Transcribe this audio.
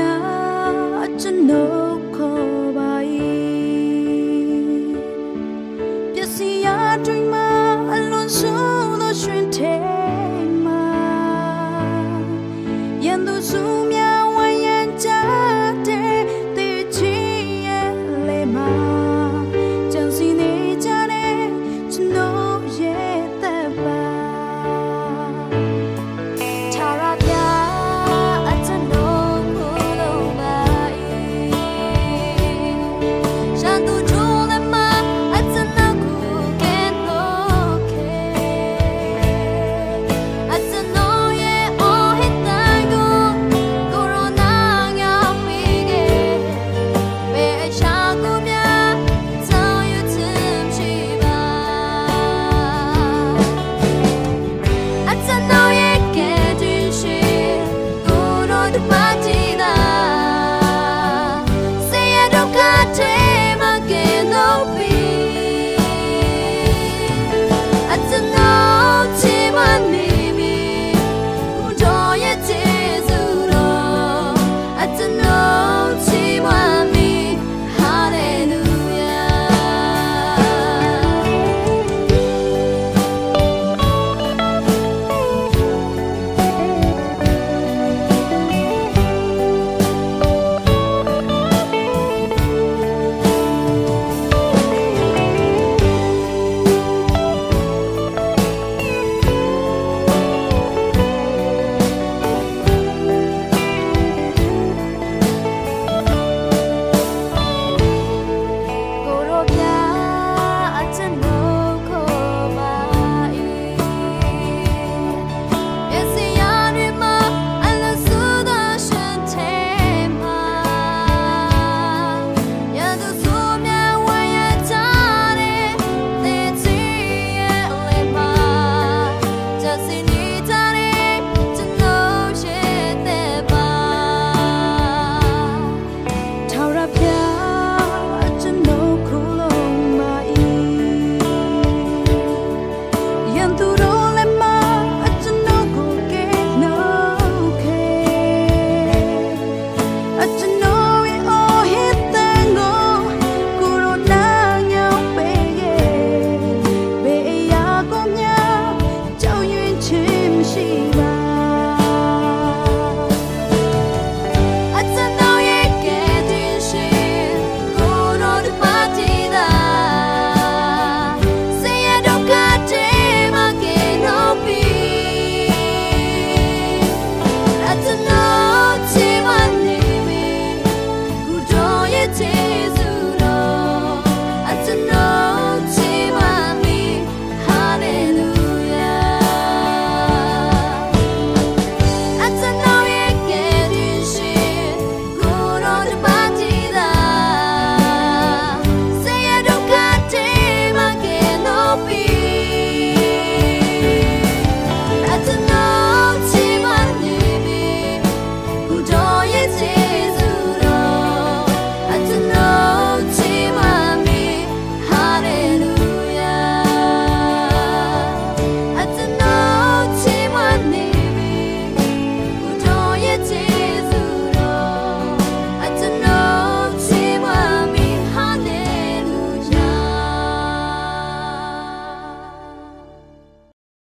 got to know.